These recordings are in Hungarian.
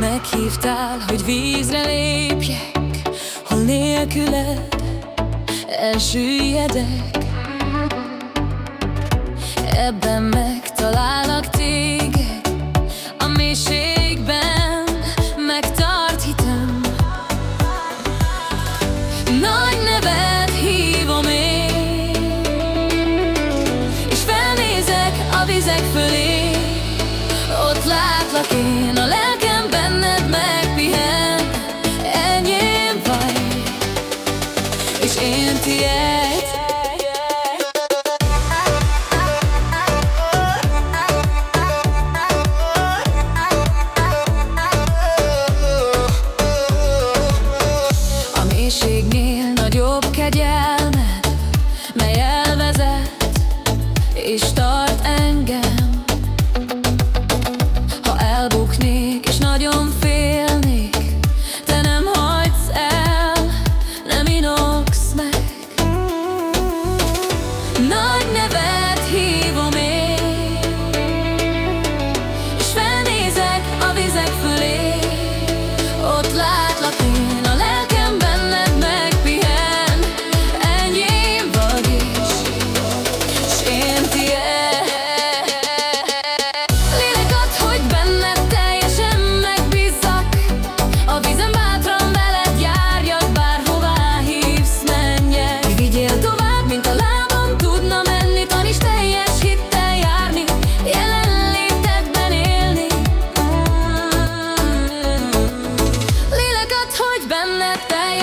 Meghívtál, hogy vízre lépjek Hol nélküled elsüllyedek. Ebben megtalálok vizek fölé. Ott látlak én a lelkem én tiéd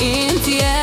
in the end.